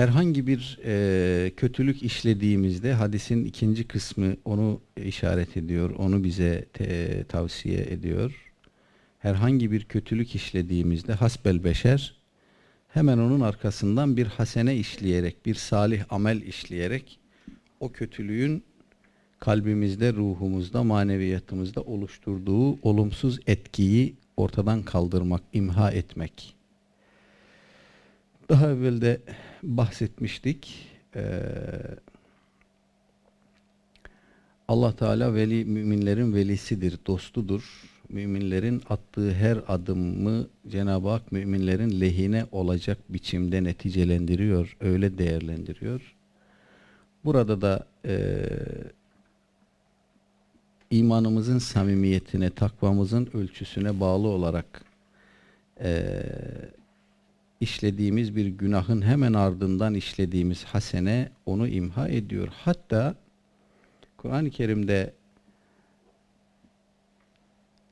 herhangi bir e, kötülük işlediğimizde hadisin ikinci kısmı onu işaret ediyor, onu bize te, tavsiye ediyor. Herhangi bir kötülük işlediğimizde hasbel beşer hemen onun arkasından bir hasene işleyerek, bir salih amel işleyerek o kötülüğün kalbimizde, ruhumuzda, maneviyatımızda oluşturduğu olumsuz etkiyi ortadan kaldırmak, imha etmek. Daha evvel de bahsetmiştik. Ee, Allah Teala veli müminlerin velisidir, dostudur. Müminlerin attığı her adımı Cenab-ı Hak müminlerin lehine olacak biçimde neticelendiriyor, öyle değerlendiriyor. Burada da e, imanımızın samimiyetine, takvamızın ölçüsüne bağlı olarak e, işlediğimiz bir günahın hemen ardından işlediğimiz hasene onu imha ediyor. Hatta Kur'an-ı Kerim'de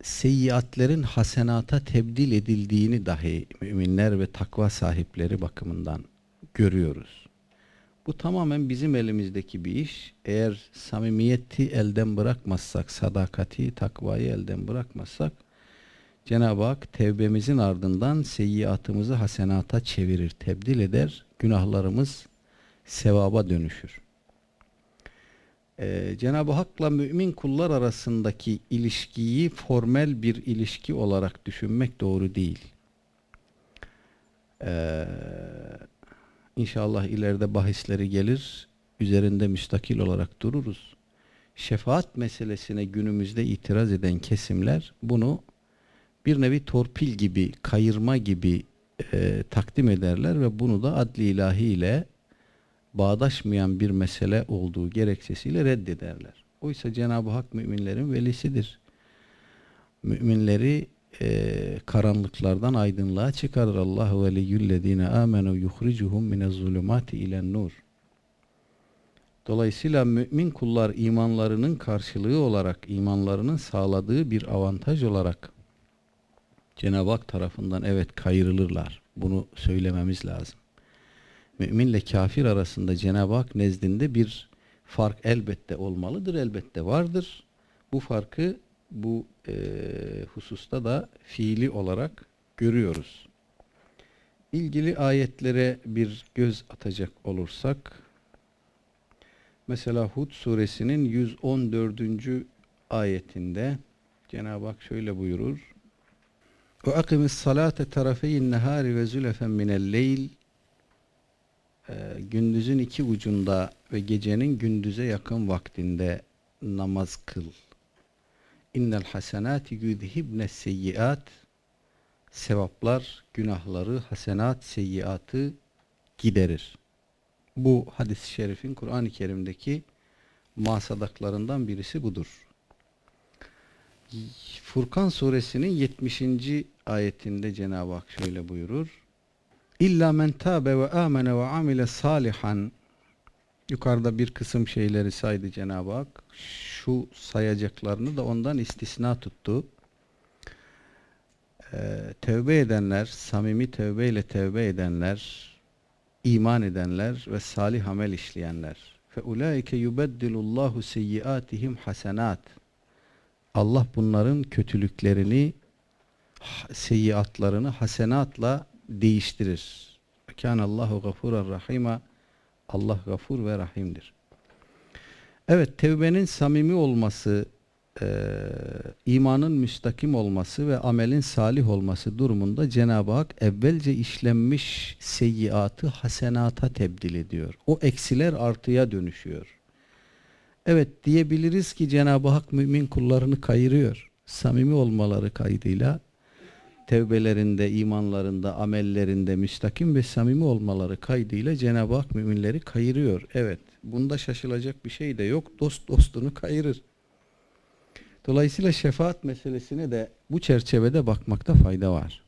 seyyiatlerin hasenata tebdil edildiğini dahi müminler ve takva sahipleri bakımından görüyoruz. Bu tamamen bizim elimizdeki bir iş. Eğer samimiyeti elden bırakmazsak, sadakati, takvayı elden bırakmazsak Cenab-ı Hak tevbemizin ardından seyyiatımızı hasenata çevirir, tebdil eder. Günahlarımız sevaba dönüşür. Ee, Cenab-ı Hak'la mümin kullar arasındaki ilişkiyi formel bir ilişki olarak düşünmek doğru değil. Ee, İnşallah ileride bahisleri gelir, üzerinde müstakil olarak dururuz. Şefaat meselesine günümüzde itiraz eden kesimler bunu bir nevi torpil gibi, kayırma gibi e, takdim ederler ve bunu da adli ilahi ile bağdaşmayan bir mesele olduğu gerekçesiyle reddederler. Oysa Cenab-ı Hak müminlerin velisidir. Müminleri e, karanlıklardan aydınlığa çıkarır. Allah ve liyyüllezine amenu yuhricuhum mine zulümati ilen nur. Dolayısıyla mümin kullar imanlarının karşılığı olarak, imanlarının sağladığı bir avantaj olarak Cenab-ı Hak tarafından evet kayırılırlar. Bunu söylememiz lazım. Müminle kafir arasında Cenab-ı Hak nezdinde bir fark elbette olmalıdır, elbette vardır. Bu farkı bu e, hususta da fiili olarak görüyoruz. İlgili ayetlere bir göz atacak olursak mesela Hud suresinin 114. ayetinde Cenab-ı Hak şöyle buyurur ve akimis salate tarafeyin nehari ve zülefen minel leyl gündüzün iki ucunda ve gecenin gündüze yakın vaktinde namaz kıl innel hasenati yudhibne seyyiat sevaplar günahları hasenat seyyiatı giderir. Bu hadis-i şerifin Kur'an-ı Kerim'deki masadaklarından birisi budur. Furkan suresinin 70. ayetinde Cenab-ı Hak şöyle buyurur. İlla men tabe ve amene ve amile salihan Yukarıda bir kısım şeyleri saydı Cenab-ı Hak. Şu sayacaklarını da ondan istisna tuttu. Ee, tevbe edenler, samimi tevbe ile tevbe edenler, iman edenler ve salih amel işleyenler. Fe ulaike yubeddilullahu seyyiatihim hasenat. Allah bunların kötülüklerini, seyyiatlarını hasenatla değiştirir. Allahu gafuran rahima. Allah gafur ve rahimdir. Evet tevbenin samimi olması, e, imanın müstakim olması ve amelin salih olması durumunda Cenab-ı Hak evvelce işlenmiş seyyiatı hasenata tebdil ediyor. O eksiler artıya dönüşüyor. Evet diyebiliriz ki Cenab-ı Hak mümin kullarını kayırıyor. Samimi olmaları kaydıyla tevbelerinde, imanlarında, amellerinde müstakim ve samimi olmaları kaydıyla Cenab-ı Hak müminleri kayırıyor. Evet, bunda şaşılacak bir şey de yok. Dost dostunu kayırır. Dolayısıyla şefaat meselesine de bu çerçevede bakmakta fayda var.